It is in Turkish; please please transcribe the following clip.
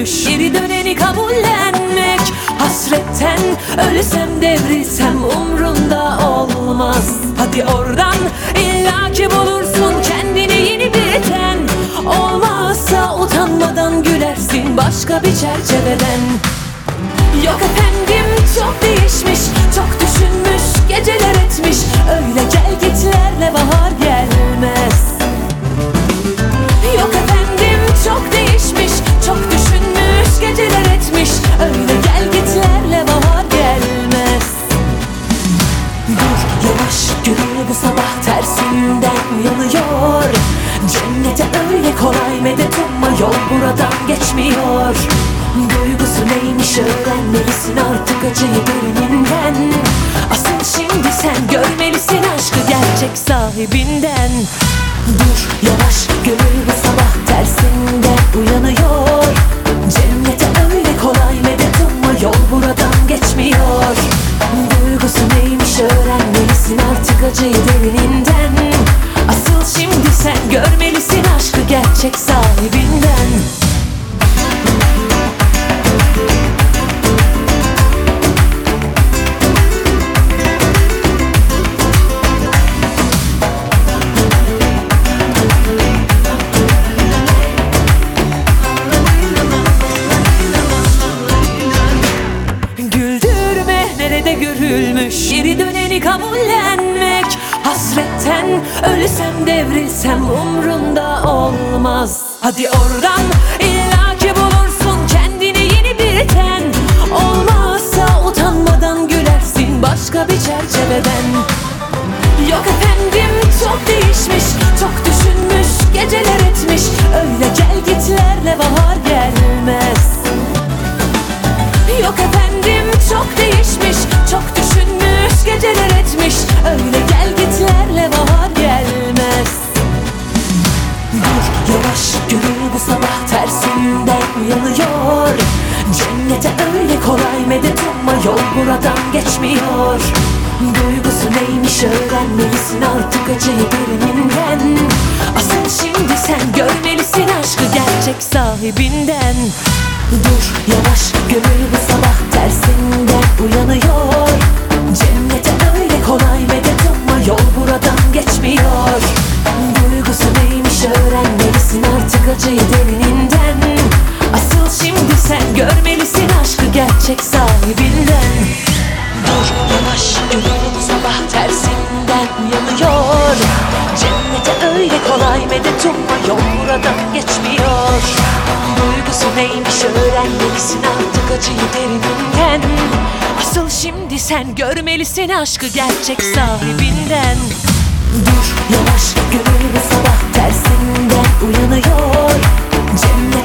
görülmüş Geri döneni kabullenmek Hasretten ölsem devrilsem umrunda olmaz. Hadi oradan illaki bulursun kendini yeni bir ten Olmazsa utanmadan gülersin başka bir çerçeveden. Yok efendim çok değişmiş Çok düşünmüş geceler etmiş. Öyle gel bu sabah tersinden uyanıyor Cennete öyle kolay medet umma yol buradan geçmiyor. Duygusu neymiş öğrenmelisin artık acıyı derininden Asıl şimdi sen görmelisin aşkı gerçek sahibinden. Dur yavaş gönül bu sabah tersinden öğrenmelisin artık acıyı derininden Asıl şimdi sen görmelisin aşkı gerçek sahibinden. Görülmüş? Geri döneni kabullenmek Hasretten ölsem devrilsem umrunda olmaz. Hadi oradan illaki bulursun kendini yeni bir ten. Olmazsa utanmadan gülersin başka bir çerçeveden. Yok efendim çok değişmiş Çok düşünmüş geceler etmiş. Öyle gel gitlerle bahar tersinden uyanıyor. Cennete öyle kolay medet umma yol buradan geçmiyor. Duygusu neymiş öğrenmelisin artık acıyı derininden Asıl şimdi sen görmelisin aşkı gerçek sahibinden. Dur yavaş gönül bu sabah tersinden uyanıyor. Cennete öyle kolay medet umma yol buradan geçmiyor. Duygusu neymiş öğrenmelisin artık acıyı derininden Asıl şimdi sen görmelisin aşkı gerçek sahibinden. Dur yavaş gönül sabah tersinden uyanıyor. Cennete